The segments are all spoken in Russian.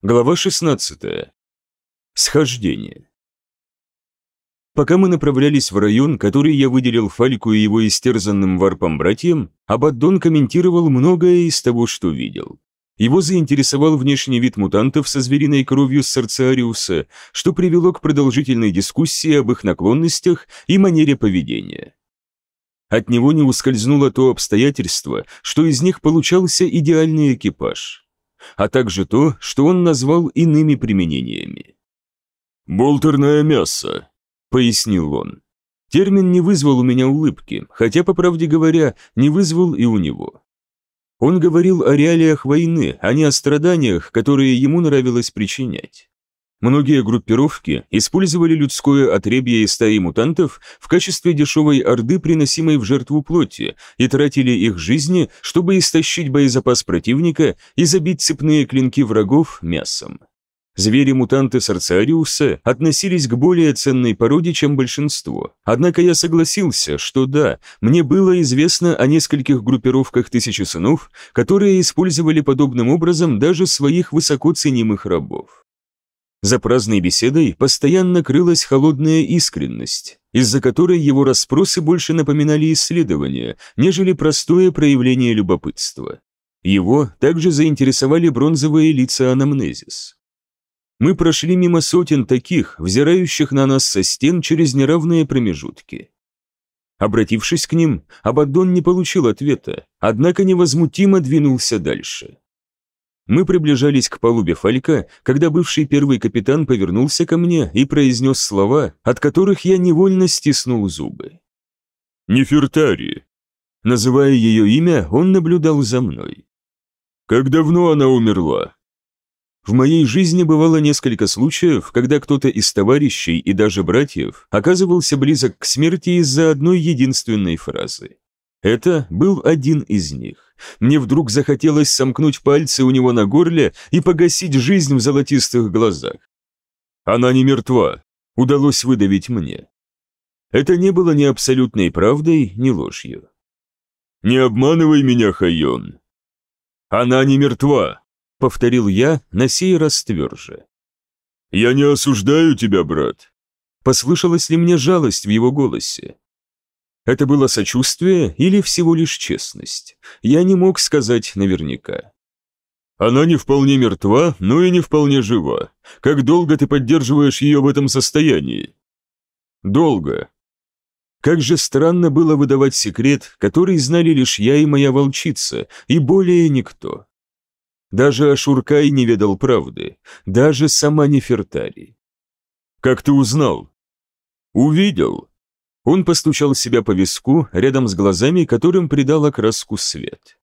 Глава 16. Схождение. Пока мы направлялись в район, который я выделил Фальку и его истерзанным варпом братьям, Абаддон комментировал многое из того, что видел. Его заинтересовал внешний вид мутантов со звериной кровью Сарциариуса, что привело к продолжительной дискуссии об их наклонностях и манере поведения. От него не ускользнуло то обстоятельство, что из них получался идеальный экипаж – а также то, что он назвал иными применениями. «Болтерное мясо», — пояснил он. Термин не вызвал у меня улыбки, хотя, по правде говоря, не вызвал и у него. Он говорил о реалиях войны, а не о страданиях, которые ему нравилось причинять. Многие группировки использовали людское отребье из стаи мутантов в качестве дешевой орды, приносимой в жертву плоти, и тратили их жизни, чтобы истощить боезапас противника и забить цепные клинки врагов мясом. Звери-мутанты Сарциариуса относились к более ценной породе, чем большинство. Однако я согласился, что да, мне было известно о нескольких группировках Тысячи Сынов, которые использовали подобным образом даже своих высоко ценимых рабов. За праздной беседой постоянно крылась холодная искренность, из-за которой его расспросы больше напоминали исследования, нежели простое проявление любопытства. Его также заинтересовали бронзовые лица анамнезис. Мы прошли мимо сотен таких, взирающих на нас со стен через неравные промежутки. Обратившись к ним, Абаддон не получил ответа, однако невозмутимо двинулся дальше. Мы приближались к палубе Фалька, когда бывший первый капитан повернулся ко мне и произнес слова, от которых я невольно стиснул зубы. «Нефертари». Называя ее имя, он наблюдал за мной. «Как давно она умерла?» В моей жизни бывало несколько случаев, когда кто-то из товарищей и даже братьев оказывался близок к смерти из-за одной единственной фразы. Это был один из них. Мне вдруг захотелось сомкнуть пальцы у него на горле и погасить жизнь в золотистых глазах. Она не мертва, удалось выдавить мне. Это не было ни абсолютной правдой, ни ложью. «Не обманывай меня, Хайон!» «Она не мертва!» — повторил я, на сей раз тверже. «Я не осуждаю тебя, брат!» Послышалась ли мне жалость в его голосе? Это было сочувствие или всего лишь честность? Я не мог сказать наверняка. Она не вполне мертва, но и не вполне жива. Как долго ты поддерживаешь ее в этом состоянии? Долго. Как же странно было выдавать секрет, который знали лишь я и моя волчица, и более никто. Даже Ашуркай не ведал правды, даже сама Нефертари. Как ты узнал? Увидел, он постучал себя по виску, рядом с глазами, которым придал окраску свет.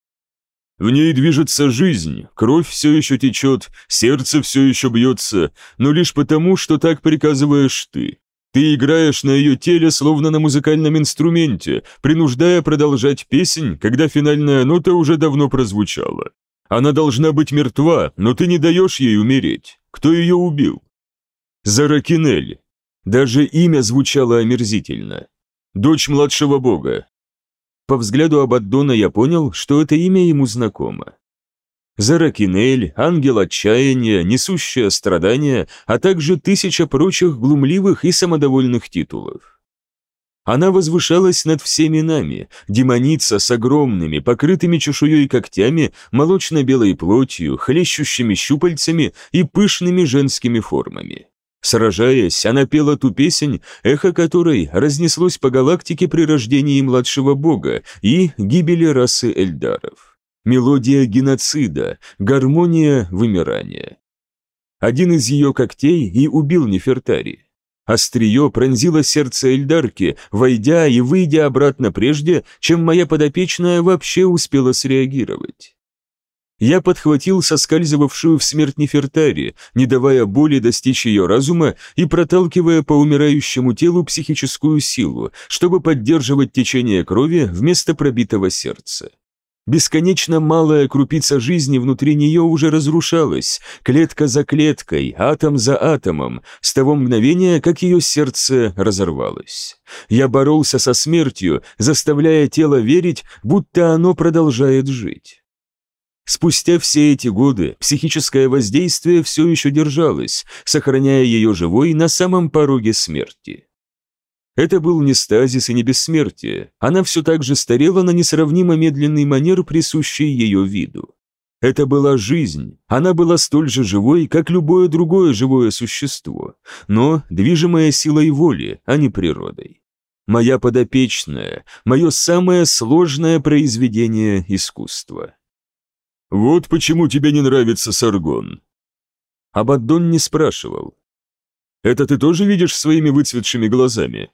В ней движется жизнь, кровь все еще течет, сердце все еще бьется, но лишь потому, что так приказываешь ты. Ты играешь на ее теле, словно на музыкальном инструменте, принуждая продолжать песнь, когда финальная нота уже давно прозвучала. Она должна быть мертва, но ты не даешь ей умереть. Кто ее убил? Заракинель. Даже имя звучало омерзительно дочь младшего бога. По взгляду Абаддона я понял, что это имя ему знакомо. Заракинель, ангел отчаяния, несущая страдания, а также тысяча прочих глумливых и самодовольных титулов. Она возвышалась над всеми нами, демоница с огромными, покрытыми чешуей когтями, молочно-белой плотью, хлещущими щупальцами и пышными женскими формами. Сражаясь, она пела ту песнь, эхо которой разнеслось по галактике при рождении младшего бога и гибели расы Эльдаров. Мелодия геноцида, гармония вымирания. Один из ее когтей и убил Нефертари. Острие пронзило сердце Эльдарки, войдя и выйдя обратно прежде, чем моя подопечная вообще успела среагировать. Я подхватил соскальзывавшую в смерть Нефертари, не давая боли достичь ее разума и проталкивая по умирающему телу психическую силу, чтобы поддерживать течение крови вместо пробитого сердца. Бесконечно малая крупица жизни внутри нее уже разрушалась, клетка за клеткой, атом за атомом, с того мгновения, как ее сердце разорвалось. Я боролся со смертью, заставляя тело верить, будто оно продолжает жить. Спустя все эти годы психическое воздействие все еще держалось, сохраняя ее живой на самом пороге смерти. Это был не стазис и не бессмертие, она все так же старела на несравнимо медленный манер, присущий ее виду. Это была жизнь, она была столь же живой, как любое другое живое существо, но движимая силой воли, а не природой. Моя подопечная, мое самое сложное произведение искусства. «Вот почему тебе не нравится Саргон». Абаддон не спрашивал. «Это ты тоже видишь своими выцветшими глазами?»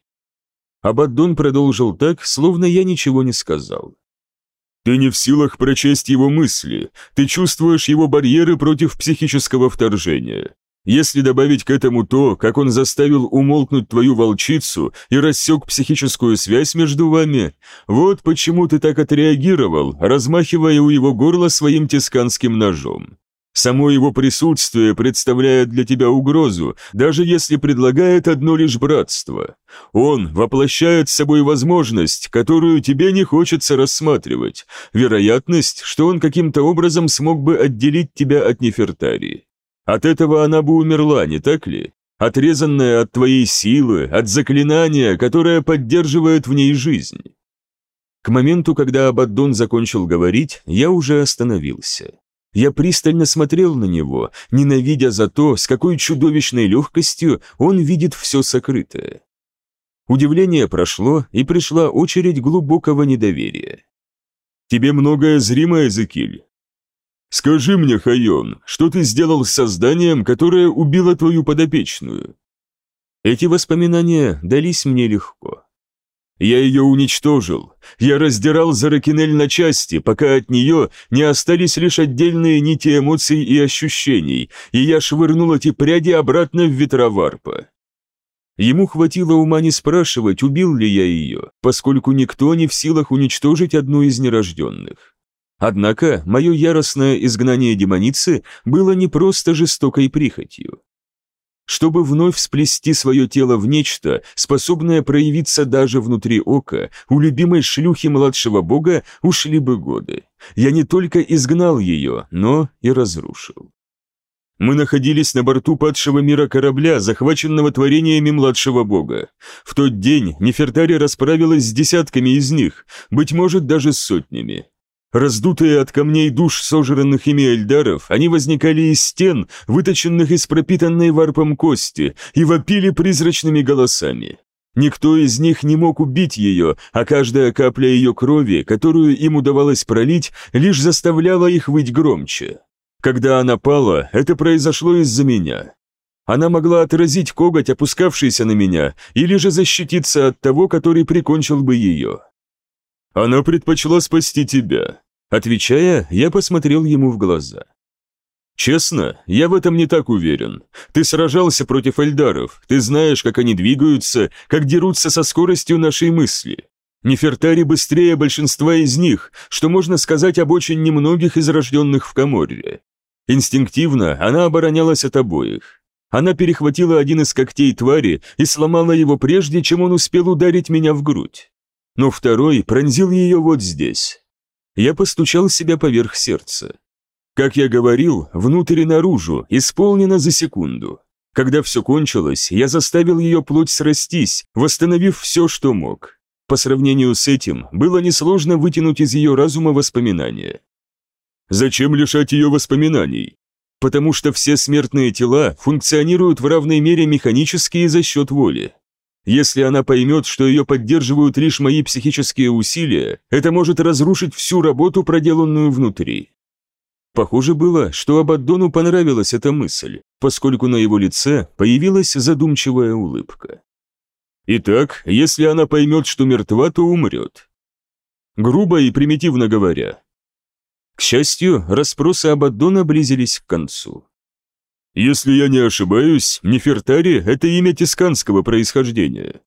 Абаддон продолжил так, словно я ничего не сказал. «Ты не в силах прочесть его мысли, ты чувствуешь его барьеры против психического вторжения. Если добавить к этому то, как он заставил умолкнуть твою волчицу и рассек психическую связь между вами, вот почему ты так отреагировал, размахивая у его горла своим тисканским ножом. Само его присутствие представляет для тебя угрозу, даже если предлагает одно лишь братство. Он воплощает с собой возможность, которую тебе не хочется рассматривать, вероятность, что он каким-то образом смог бы отделить тебя от Нефертарии. От этого она бы умерла, не так ли? Отрезанная от твоей силы, от заклинания, которое поддерживает в ней жизнь. К моменту, когда Абаддон закончил говорить, я уже остановился. Я пристально смотрел на него, ненавидя за то, с какой чудовищной легкостью он видит все сокрытое. Удивление прошло, и пришла очередь глубокого недоверия. «Тебе многое зримо, Эзекиль. «Скажи мне, Хайон, что ты сделал с созданием, которое убило твою подопечную?» Эти воспоминания дались мне легко. Я ее уничтожил. Я раздирал Заракинель на части, пока от нее не остались лишь отдельные нити эмоций и ощущений, и я швырнул эти пряди обратно в ветроварпа. Ему хватило ума не спрашивать, убил ли я ее, поскольку никто не в силах уничтожить одну из нерожденных. Однако мое яростное изгнание демоницы было не просто жестокой прихотью. Чтобы вновь сплести свое тело в нечто, способное проявиться даже внутри ока, у любимой шлюхи младшего бога ушли бы годы. Я не только изгнал ее, но и разрушил. Мы находились на борту падшего мира корабля, захваченного творениями младшего бога. В тот день Нефертари расправилась с десятками из них, быть может, даже с сотнями. Раздутые от камней душ сожранных ими эльдаров, они возникали из стен, выточенных из пропитанной варпом кости, и вопили призрачными голосами. Никто из них не мог убить ее, а каждая капля ее крови, которую им удавалось пролить, лишь заставляла их выть громче. Когда она пала, это произошло из-за меня. Она могла отразить коготь, опускавшийся на меня, или же защититься от того, который прикончил бы ее. Она предпочла спасти тебя. Отвечая, я посмотрел ему в глаза. Честно, я в этом не так уверен. Ты сражался против эльдаров, ты знаешь, как они двигаются, как дерутся со скоростью нашей мысли. Нефертари быстрее большинства из них, что можно сказать об очень немногих из рожденных в Каморре. Инстинктивно она оборонялась от обоих. Она перехватила один из когтей твари и сломала его прежде, чем он успел ударить меня в грудь но второй пронзил ее вот здесь. Я постучал себя поверх сердца. Как я говорил, внутрь и наружу, исполнено за секунду. Когда все кончилось, я заставил ее плоть срастись, восстановив все, что мог. По сравнению с этим, было несложно вытянуть из ее разума воспоминания. Зачем лишать ее воспоминаний? Потому что все смертные тела функционируют в равной мере механически и за счет воли. Если она поймет, что ее поддерживают лишь мои психические усилия, это может разрушить всю работу, проделанную внутри. Похоже было, что Абаддону понравилась эта мысль, поскольку на его лице появилась задумчивая улыбка. Итак, если она поймет, что мертва, то умрет. Грубо и примитивно говоря. К счастью, расспросы Абаддона близились к концу. Если я не ошибаюсь, Нефертари – это имя тисканского происхождения.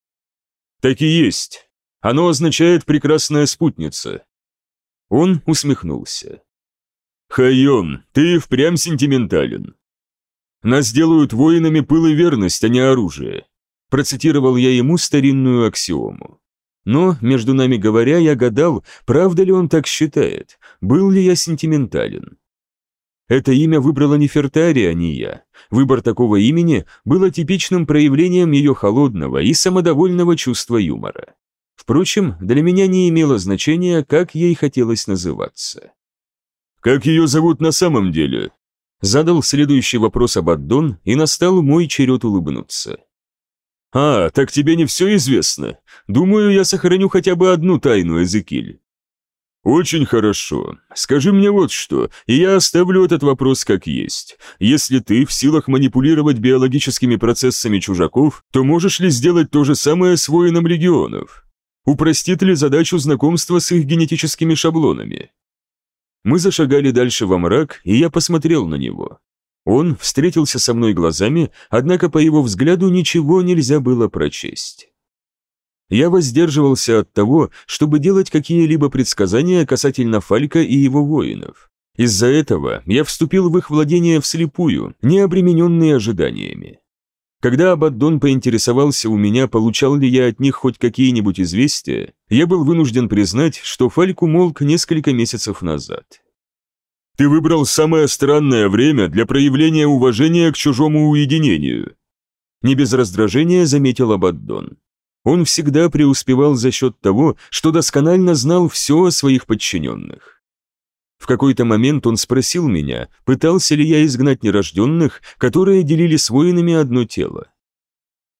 Так и есть. Оно означает «прекрасная спутница». Он усмехнулся. «Хайон, ты впрямь сентиментален. Нас делают воинами пыл и верность, а не оружие», процитировал я ему старинную аксиому. Но, между нами говоря, я гадал, правда ли он так считает, был ли я сентиментален. Это имя выбрала Нефертари, а не я. Выбор такого имени было типичным проявлением ее холодного и самодовольного чувства юмора. Впрочем, для меня не имело значения, как ей хотелось называться. «Как ее зовут на самом деле?» Задал следующий вопрос Абаддон, и настал мой черед улыбнуться. «А, так тебе не все известно. Думаю, я сохраню хотя бы одну тайну, Эзекиль». «Очень хорошо. Скажи мне вот что, и я оставлю этот вопрос как есть. Если ты в силах манипулировать биологическими процессами чужаков, то можешь ли сделать то же самое с воином легионов? Упростит ли задачу знакомства с их генетическими шаблонами?» Мы зашагали дальше во мрак, и я посмотрел на него. Он встретился со мной глазами, однако по его взгляду ничего нельзя было прочесть. Я воздерживался от того, чтобы делать какие-либо предсказания касательно Фалька и его воинов. Из-за этого я вступил в их владение вслепую, не обремененный ожиданиями. Когда Абаддон поинтересовался у меня, получал ли я от них хоть какие-нибудь известия, я был вынужден признать, что Фальк умолк несколько месяцев назад. «Ты выбрал самое странное время для проявления уважения к чужому уединению», не без раздражения заметил Абаддон. Он всегда преуспевал за счет того, что досконально знал все о своих подчиненных. В какой-то момент он спросил меня, пытался ли я изгнать нерожденных, которые делили с воинами одно тело.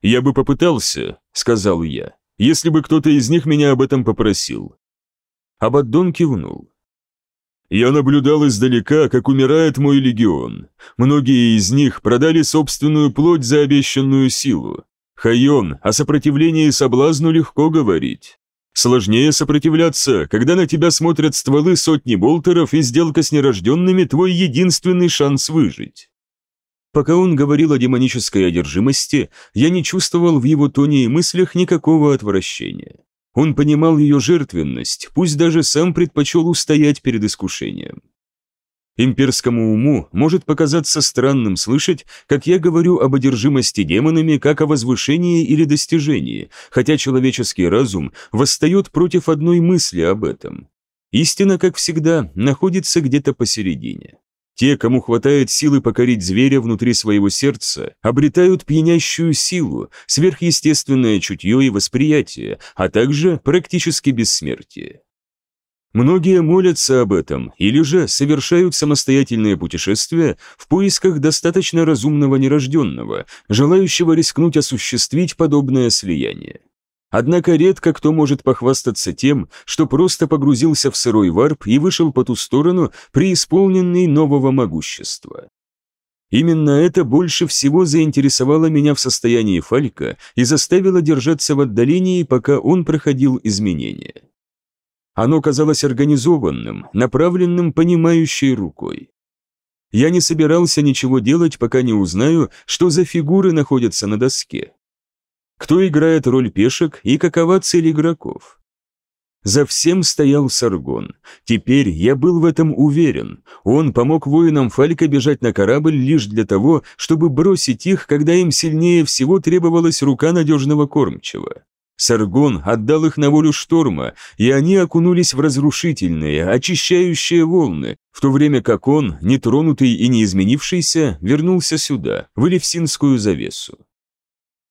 «Я бы попытался», — сказал я, — «если бы кто-то из них меня об этом попросил». Абаддон кивнул. «Я наблюдал издалека, как умирает мой легион. Многие из них продали собственную плоть за обещанную силу. Хайон, о сопротивлении соблазну легко говорить. Сложнее сопротивляться, когда на тебя смотрят стволы сотни болтеров и сделка с нерожденными твой единственный шанс выжить. Пока он говорил о демонической одержимости, я не чувствовал в его тоне и мыслях никакого отвращения. Он понимал ее жертвенность, пусть даже сам предпочел устоять перед искушением. Имперскому уму может показаться странным слышать, как я говорю об одержимости демонами как о возвышении или достижении, хотя человеческий разум восстает против одной мысли об этом. Истина, как всегда, находится где-то посередине. Те, кому хватает силы покорить зверя внутри своего сердца, обретают пьянящую силу, сверхъестественное чутье и восприятие, а также практически бессмертие. Многие молятся об этом или же совершают самостоятельные путешествия в поисках достаточно разумного нерожденного, желающего рискнуть осуществить подобное слияние. Однако редко кто может похвастаться тем, что просто погрузился в сырой варп и вышел по ту сторону, преисполненный нового могущества. Именно это больше всего заинтересовало меня в состоянии Фалька и заставило держаться в отдалении, пока он проходил изменения. Оно казалось организованным, направленным понимающей рукой. Я не собирался ничего делать, пока не узнаю, что за фигуры находятся на доске. Кто играет роль пешек и какова цель игроков. За всем стоял Саргон. Теперь я был в этом уверен. Он помог воинам Фалька бежать на корабль лишь для того, чтобы бросить их, когда им сильнее всего требовалась рука надежного кормчего. Саргон отдал их на волю шторма, и они окунулись в разрушительные, очищающие волны, в то время как он, нетронутый и не изменившийся, вернулся сюда, в Элевсинскую завесу.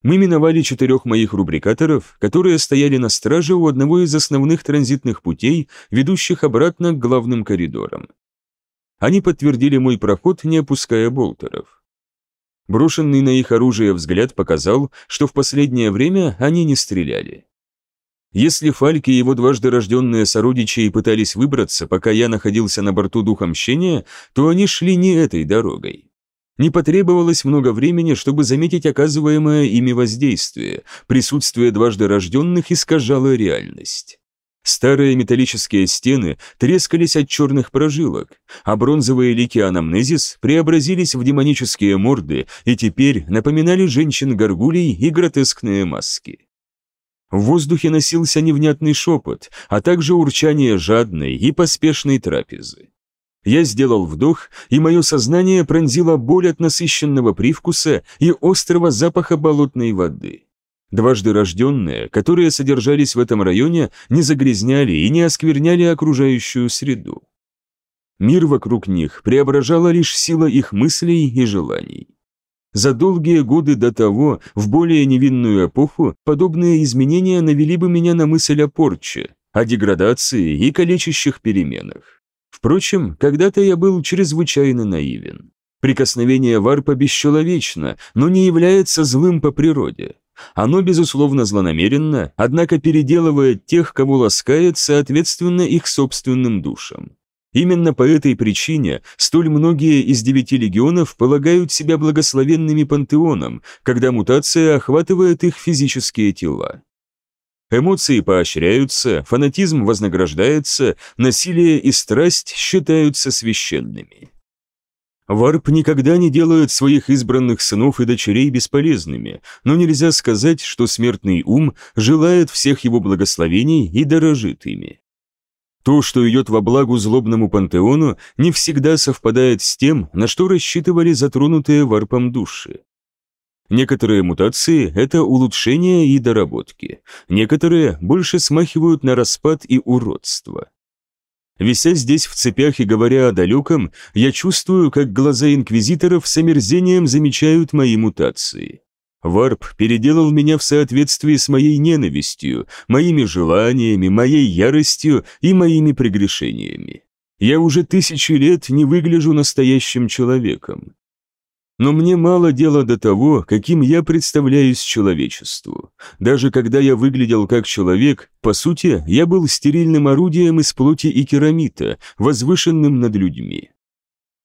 Мы миновали четырех моих рубрикаторов, которые стояли на страже у одного из основных транзитных путей, ведущих обратно к главным коридорам. Они подтвердили мой проход, не опуская болтеров. Брошенный на их оружие взгляд показал, что в последнее время они не стреляли. Если Фальки и его дважды рожденные сородичи и пытались выбраться, пока я находился на борту Духа Мщения, то они шли не этой дорогой. Не потребовалось много времени, чтобы заметить оказываемое ими воздействие. Присутствие дважды рожденных искажало реальность. Старые металлические стены трескались от черных прожилок, а бронзовые лики анамнезис преобразились в демонические морды и теперь напоминали женщин-горгулей и гротескные маски. В воздухе носился невнятный шепот, а также урчание жадной и поспешной трапезы. Я сделал вдох, и мое сознание пронзило боль от насыщенного привкуса и острого запаха болотной воды. Дважды рожденные, которые содержались в этом районе, не загрязняли и не оскверняли окружающую среду. Мир вокруг них преображала лишь сила их мыслей и желаний. За долгие годы до того, в более невинную эпоху, подобные изменения навели бы меня на мысль о порче, о деградации и калечащих переменах. Впрочем, когда-то я был чрезвычайно наивен. Прикосновение варпа бесчеловечно, но не является злым по природе. Оно, безусловно, злонамеренно, однако переделывает тех, кого ласкает, соответственно их собственным душам. Именно по этой причине столь многие из девяти легионов полагают себя благословенными пантеоном, когда мутация охватывает их физические тела. Эмоции поощряются, фанатизм вознаграждается, насилие и страсть считаются священными. Варп никогда не делает своих избранных сынов и дочерей бесполезными, но нельзя сказать, что смертный ум желает всех его благословений и дорожит ими. То, что идет во благо злобному пантеону, не всегда совпадает с тем, на что рассчитывали затронутые варпом души. Некоторые мутации – это улучшения и доработки, некоторые больше смахивают на распад и уродство. Вися здесь в цепях и говоря о далеком, я чувствую, как глаза инквизиторов с омерзением замечают мои мутации. Варп переделал меня в соответствии с моей ненавистью, моими желаниями, моей яростью и моими прегрешениями. Я уже тысячи лет не выгляжу настоящим человеком. Но мне мало дела до того, каким я представляюсь человечеству. Даже когда я выглядел как человек, по сути, я был стерильным орудием из плоти и керамита, возвышенным над людьми.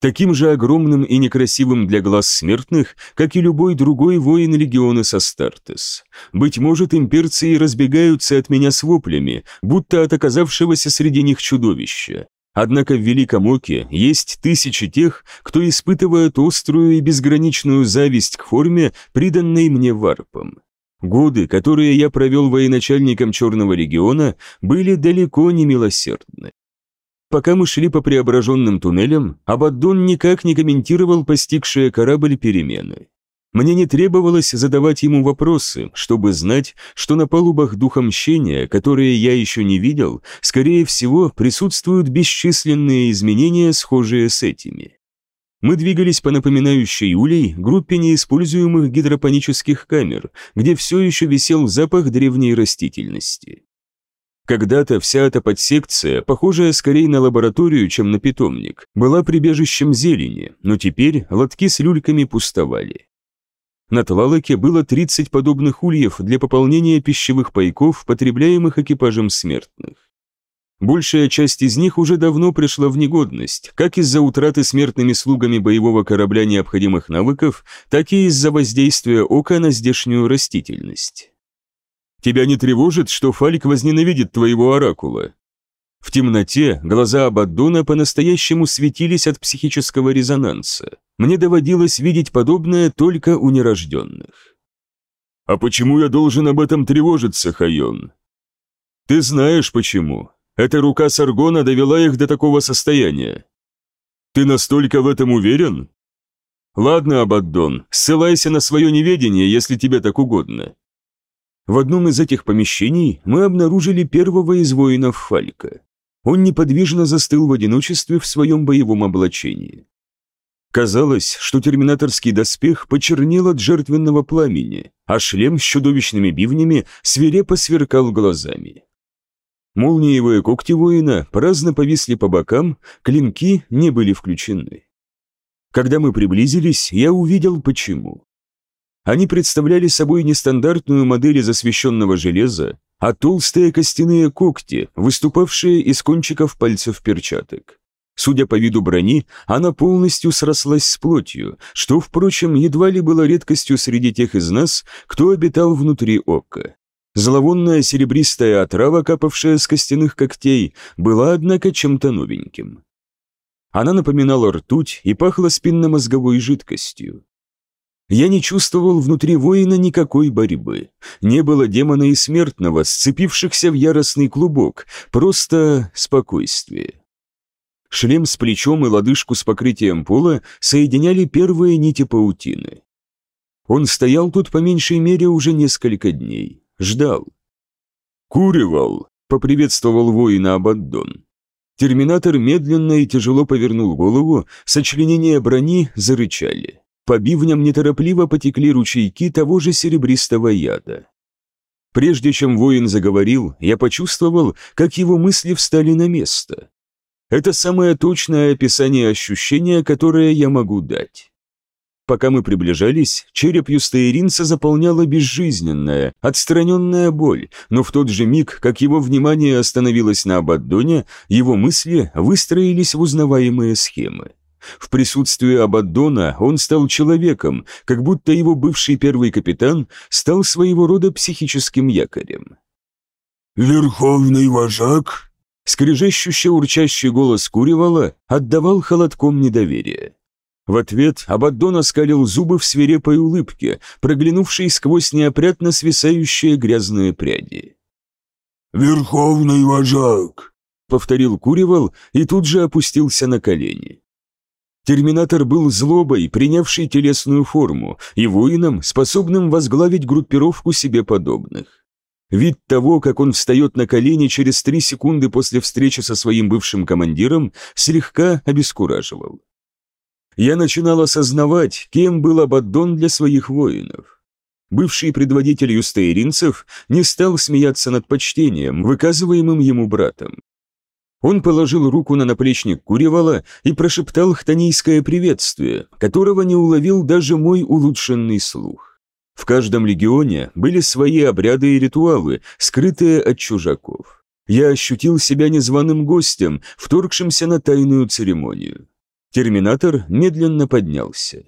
Таким же огромным и некрасивым для глаз смертных, как и любой другой воин легиона Састартес. Быть может, имперцы и разбегаются от меня с воплями, будто от оказавшегося среди них чудовища. Однако в Великом Оке есть тысячи тех, кто испытывает острую и безграничную зависть к форме, приданной мне варпом. Годы, которые я провел военачальником Черного региона, были далеко не милосердны. Пока мы шли по преображенным туннелям, Абаддон никак не комментировал постигшие корабль перемены. Мне не требовалось задавать ему вопросы, чтобы знать, что на палубах духа мщения, которые я еще не видел, скорее всего, присутствуют бесчисленные изменения, схожие с этими. Мы двигались по напоминающей улей группе неиспользуемых гидропонических камер, где все еще висел запах древней растительности. Когда-то вся эта подсекция, похожая скорее на лабораторию, чем на питомник, была прибежищем зелени, но теперь лотки с люльками пустовали. На Тлалоке было 30 подобных ульев для пополнения пищевых пайков, потребляемых экипажем смертных. Большая часть из них уже давно пришла в негодность, как из-за утраты смертными слугами боевого корабля необходимых навыков, так и из-за воздействия ока на здешнюю растительность. «Тебя не тревожит, что Фалик возненавидит твоего оракула?» В темноте глаза Абаддона по-настоящему светились от психического резонанса. Мне доводилось видеть подобное только у нерожденных. «А почему я должен об этом тревожиться, Хайон?» «Ты знаешь, почему. Эта рука Саргона довела их до такого состояния. Ты настолько в этом уверен?» «Ладно, Абаддон, ссылайся на свое неведение, если тебе так угодно. В одном из этих помещений мы обнаружили первого из воинов Фалька. Он неподвижно застыл в одиночестве в своем боевом облачении. Казалось, что терминаторский доспех почернел от жертвенного пламени, а шлем с чудовищными бивнями свирепо сверкал глазами. Молниевые когти воина праздно повисли по бокам, клинки не были включены. Когда мы приблизились, я увидел почему. Они представляли собой нестандартную модель из освещенного железа, а толстые костяные когти, выступавшие из кончиков пальцев перчаток. Судя по виду брони, она полностью срослась с плотью, что, впрочем, едва ли было редкостью среди тех из нас, кто обитал внутри ока. Зловонная серебристая отрава, капавшая с костяных когтей, была, однако, чем-то новеньким. Она напоминала ртуть и пахла спинномозговой жидкостью. Я не чувствовал внутри воина никакой борьбы. Не было демона и смертного, сцепившихся в яростный клубок, просто спокойствие. Шлем с плечом и лодыжку с покрытием пола соединяли первые нити паутины. Он стоял тут по меньшей мере уже несколько дней. Ждал. «Куревал!» — поприветствовал воина Абаддон. Терминатор медленно и тяжело повернул голову, сочленения брони зарычали. По бивням неторопливо потекли ручейки того же серебристого яда. Прежде чем воин заговорил, я почувствовал, как его мысли встали на место. Это самое точное описание ощущения, которое я могу дать. Пока мы приближались, череп юстаиринца заполняла безжизненная, отстраненная боль, но в тот же миг, как его внимание остановилось на Абаддоне, его мысли выстроились в узнаваемые схемы. В присутствии Абаддона он стал человеком, как будто его бывший первый капитан стал своего рода психическим якорем. «Верховный вожак?» Скрежещущий урчащий голос Куревала отдавал холодком недоверия. В ответ Абаддон оскалил зубы в свирепой улыбке, проглянувшей сквозь неопрятно свисающие грязные пряди. «Верховный вожак!» — повторил Куревал и тут же опустился на колени. Терминатор был злобой, принявший телесную форму, и воином, способным возглавить группировку себе подобных. Вид того, как он встает на колени через три секунды после встречи со своим бывшим командиром, слегка обескураживал я начинал осознавать, кем был Абаддон для своих воинов. Бывший предводитель юстейринцев не стал смеяться над почтением, выказываемым ему братом. Он положил руку на наплечник Куревала и прошептал хтонийское приветствие, которого не уловил даже мой улучшенный слух. В каждом легионе были свои обряды и ритуалы, скрытые от чужаков. Я ощутил себя незваным гостем, вторгшимся на тайную церемонию. Терминатор медленно поднялся.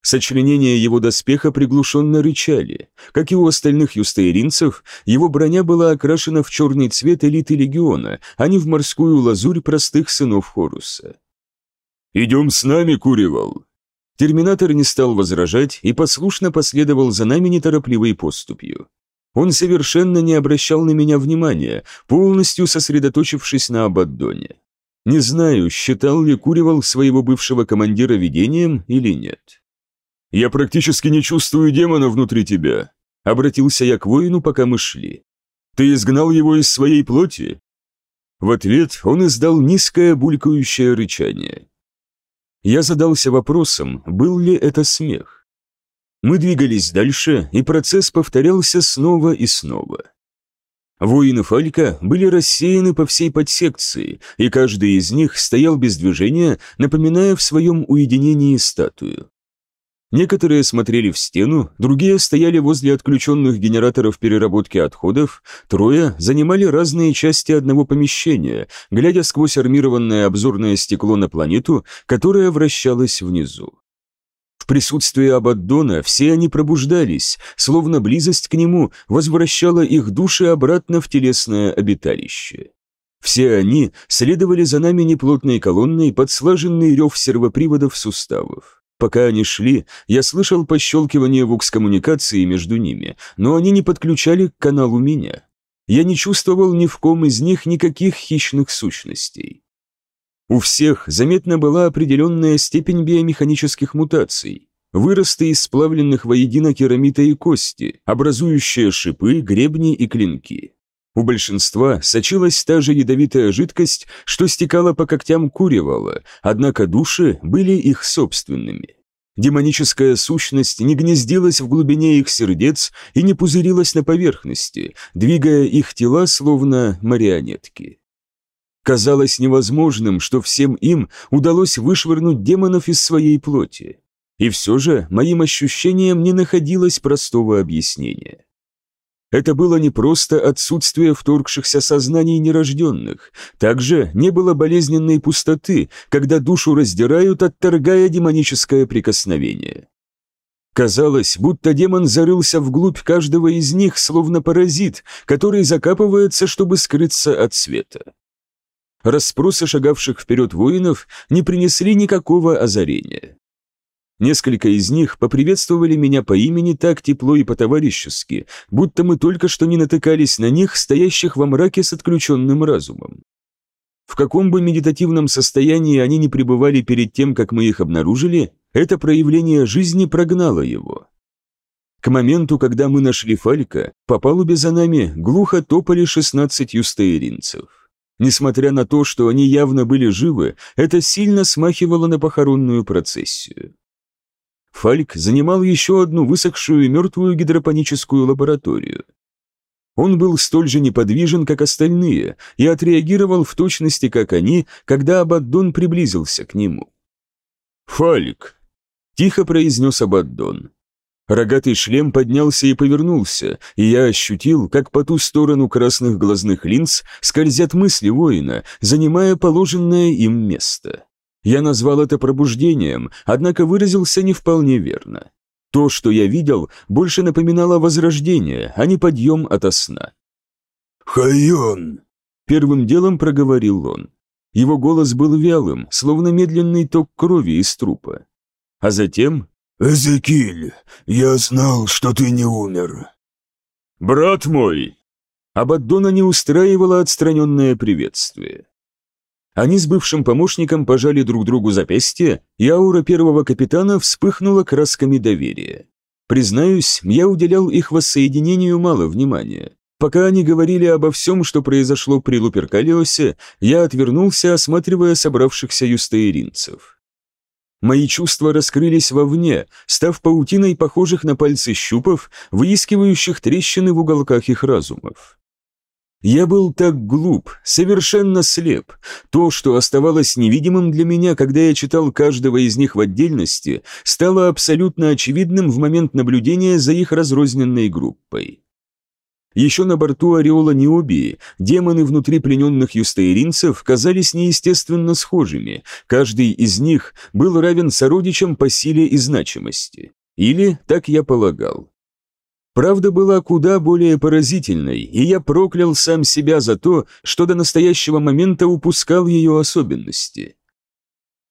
Сочленения его доспеха приглушенно рычали. Как и у остальных юстаиринцев, его броня была окрашена в черный цвет элиты легиона, а не в морскую лазурь простых сынов Хоруса. «Идем с нами, Куревал!» Терминатор не стал возражать и послушно последовал за нами неторопливой поступью. Он совершенно не обращал на меня внимания, полностью сосредоточившись на Абаддоне. Не знаю, считал ли Куревал своего бывшего командира видением или нет. «Я практически не чувствую демона внутри тебя», — обратился я к воину, пока мы шли. «Ты изгнал его из своей плоти?» В ответ он издал низкое булькающее рычание. Я задался вопросом, был ли это смех. Мы двигались дальше, и процесс повторялся снова и снова. Воины Фалька были рассеяны по всей подсекции, и каждый из них стоял без движения, напоминая в своем уединении статую. Некоторые смотрели в стену, другие стояли возле отключенных генераторов переработки отходов, трое занимали разные части одного помещения, глядя сквозь армированное обзорное стекло на планету, которая вращалась внизу. В присутствии Абаддона все они пробуждались, словно близость к нему возвращала их души обратно в телесное обиталище. Все они следовали за нами неплотной колонной под слаженный рев сервоприводов суставов. Пока они шли, я слышал пощелкивание вукс-коммуникации между ними, но они не подключали к каналу меня. Я не чувствовал ни в ком из них никаких хищных сущностей. У всех заметна была определенная степень биомеханических мутаций, выросты из сплавленных воедино керамита и кости, образующие шипы, гребни и клинки. У большинства сочилась та же ядовитая жидкость, что стекала по когтям куревала, однако души были их собственными. Демоническая сущность не гнездилась в глубине их сердец и не пузырилась на поверхности, двигая их тела словно марионетки. Казалось невозможным, что всем им удалось вышвырнуть демонов из своей плоти. И все же моим ощущениям не находилось простого объяснения. Это было не просто отсутствие вторгшихся сознаний нерожденных, также не было болезненной пустоты, когда душу раздирают, отторгая демоническое прикосновение. Казалось, будто демон зарылся вглубь каждого из них, словно паразит, который закапывается, чтобы скрыться от света. Расспросы шагавших вперед воинов не принесли никакого озарения. Несколько из них поприветствовали меня по имени так тепло и по-товарищески, будто мы только что не натыкались на них, стоящих во мраке с отключенным разумом. В каком бы медитативном состоянии они не пребывали перед тем, как мы их обнаружили, это проявление жизни прогнало его. К моменту, когда мы нашли Фалька, по палубе за нами глухо топали 16 юстееринцев. Несмотря на то, что они явно были живы, это сильно смахивало на похоронную процессию. Фальк занимал еще одну высохшую и мертвую гидропоническую лабораторию. Он был столь же неподвижен, как остальные, и отреагировал в точности, как они, когда Абаддон приблизился к нему. «Фалик!» – тихо произнес Абаддон. Рогатый шлем поднялся и повернулся, и я ощутил, как по ту сторону красных глазных линз скользят мысли воина, занимая положенное им место. Я назвал это пробуждением, однако выразился не вполне верно. То, что я видел, больше напоминало возрождение, а не подъем ото сна. «Хайон!» – первым делом проговорил он. Его голос был вялым, словно медленный ток крови из трупа. А затем «Эзекиль, я знал, что ты не умер». «Брат мой!» Абаддона не устраивало отстраненное приветствие. Они с бывшим помощником пожали друг другу запястье, и аура первого капитана вспыхнула красками доверия. Признаюсь, я уделял их воссоединению мало внимания. Пока они говорили обо всем, что произошло при Луперкалиосе, я отвернулся, осматривая собравшихся юстееринцев. Мои чувства раскрылись вовне, став паутиной похожих на пальцы щупов, выискивающих трещины в уголках их разумов. Я был так глуп, совершенно слеп. То, что оставалось невидимым для меня, когда я читал каждого из них в отдельности, стало абсолютно очевидным в момент наблюдения за их разрозненной группой. Еще на борту Ореола Необии демоны внутри плененных юстаиринцев казались неестественно схожими, каждый из них был равен сородичам по силе и значимости. Или так я полагал. Правда была куда более поразительной, и я проклял сам себя за то, что до настоящего момента упускал ее особенности.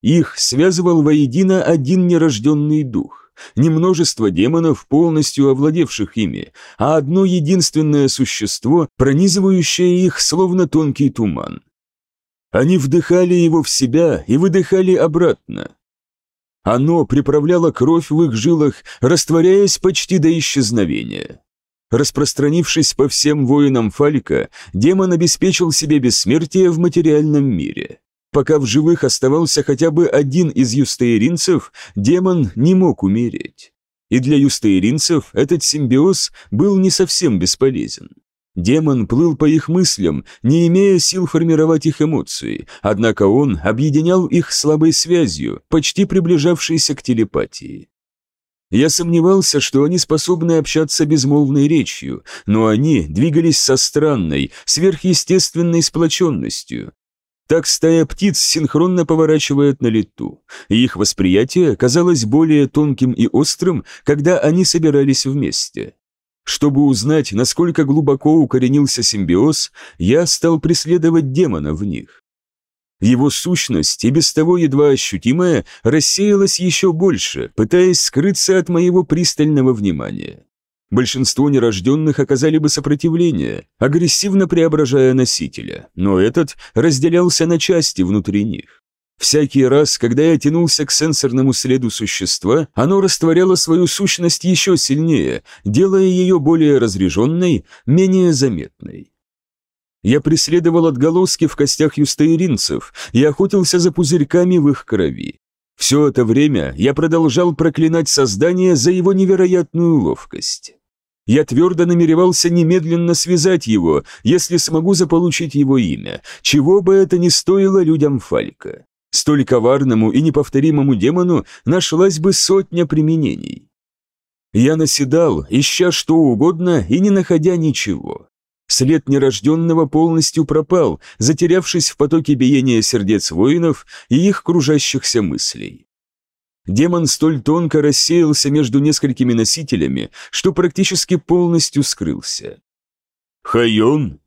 Их связывал воедино один нерожденный дух не множество демонов, полностью овладевших ими, а одно единственное существо, пронизывающее их словно тонкий туман. Они вдыхали его в себя и выдыхали обратно. Оно приправляло кровь в их жилах, растворяясь почти до исчезновения. Распространившись по всем воинам Фалика, демон обеспечил себе бессмертие в материальном мире. Пока в живых оставался хотя бы один из юстееринцев, демон не мог умереть. И для юстееринцев этот симбиоз был не совсем бесполезен. Демон плыл по их мыслям, не имея сил формировать их эмоции, однако он объединял их слабой связью, почти приближавшейся к телепатии. Я сомневался, что они способны общаться безмолвной речью, но они двигались со странной, сверхъестественной сплоченностью, так стая птиц синхронно поворачивает на лету, их восприятие казалось более тонким и острым, когда они собирались вместе. Чтобы узнать, насколько глубоко укоренился симбиоз, я стал преследовать демона в них. Его сущность, и без того едва ощутимая, рассеялась еще больше, пытаясь скрыться от моего пристального внимания большинство нерожденных оказали бы сопротивление, агрессивно преображая носителя, но этот разделялся на части внутри них. Всякий раз, когда я тянулся к сенсорному следу существа, оно растворяло свою сущность еще сильнее, делая ее более разреженной, менее заметной. Я преследовал отголоски в костях юстаиринцев и охотился за пузырьками в их крови. Все это время я продолжал проклинать создание за его невероятную ловкость. Я твердо намеревался немедленно связать его, если смогу заполучить его имя, чего бы это ни стоило людям Фалька. Столь коварному и неповторимому демону нашлась бы сотня применений. Я наседал, ища что угодно и не находя ничего. След нерожденного полностью пропал, затерявшись в потоке биения сердец воинов и их кружащихся мыслей. Демон столь тонко рассеялся между несколькими носителями, что практически полностью скрылся. «Хайон!»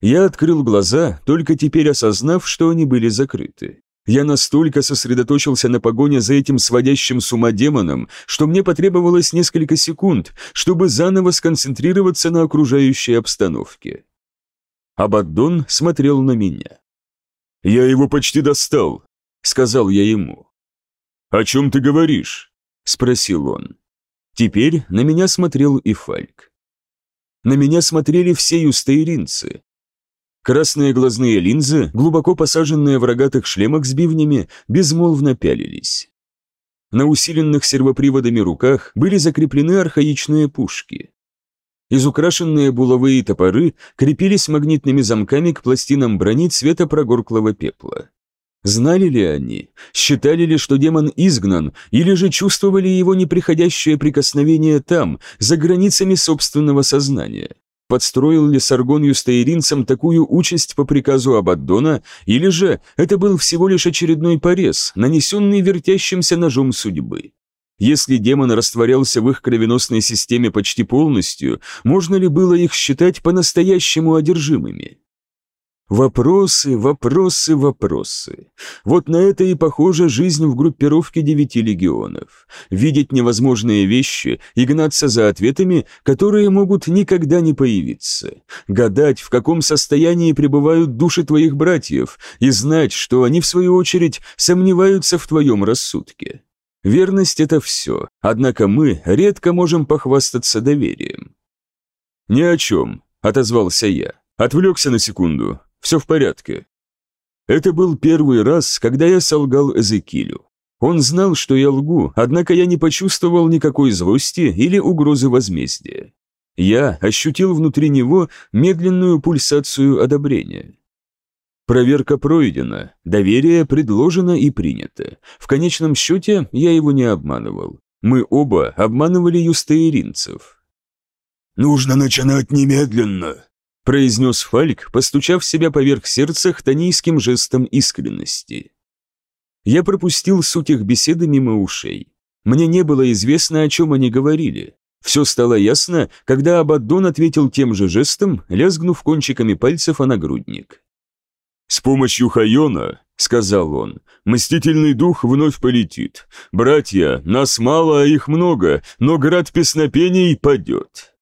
Я открыл глаза, только теперь осознав, что они были закрыты. Я настолько сосредоточился на погоне за этим сводящим с ума демоном, что мне потребовалось несколько секунд, чтобы заново сконцентрироваться на окружающей обстановке. Абаддон смотрел на меня. «Я его почти достал», — сказал я ему. «О чем ты говоришь?» – спросил он. Теперь на меня смотрел и Фальк. На меня смотрели все юстейринцы. Красные глазные линзы, глубоко посаженные в рогатых шлемах с бивнями, безмолвно пялились. На усиленных сервоприводами руках были закреплены архаичные пушки. Изукрашенные булавые топоры крепились магнитными замками к пластинам брони цвета прогорклого пепла. Знали ли они, считали ли, что демон изгнан, или же чувствовали его неприходящее прикосновение там, за границами собственного сознания? Подстроил ли Саргон юстаиринцам такую участь по приказу Абаддона, или же это был всего лишь очередной порез, нанесенный вертящимся ножом судьбы? Если демон растворялся в их кровеносной системе почти полностью, можно ли было их считать по-настоящему одержимыми? Вопросы, вопросы, вопросы. Вот на это и похожа жизнь в группировке девяти легионов. Видеть невозможные вещи и гнаться за ответами, которые могут никогда не появиться. Гадать, в каком состоянии пребывают души твоих братьев, и знать, что они, в свою очередь, сомневаются в твоем рассудке. Верность — это все, однако мы редко можем похвастаться доверием. «Ни о чем», — отозвался я. Отвлекся на секунду. Все в порядке. Это был первый раз, когда я солгал Эзекилю. Он знал, что я лгу, однако я не почувствовал никакой злости или угрозы возмездия. Я ощутил внутри него медленную пульсацию одобрения. Проверка пройдена, доверие предложено и принято. В конечном счете я его не обманывал. Мы оба обманывали юстаиринцев. «Нужно начинать немедленно», – произнес Фальк, постучав себя поверх сердца хтонийским жестом искренности. Я пропустил суть их беседы мимо ушей. Мне не было известно, о чем они говорили. Все стало ясно, когда Абаддон ответил тем же жестом, лязгнув кончиками пальцев о нагрудник. «С помощью Хайона, — сказал он, — мстительный дух вновь полетит. Братья, нас мало, а их много, но град песнопений падет».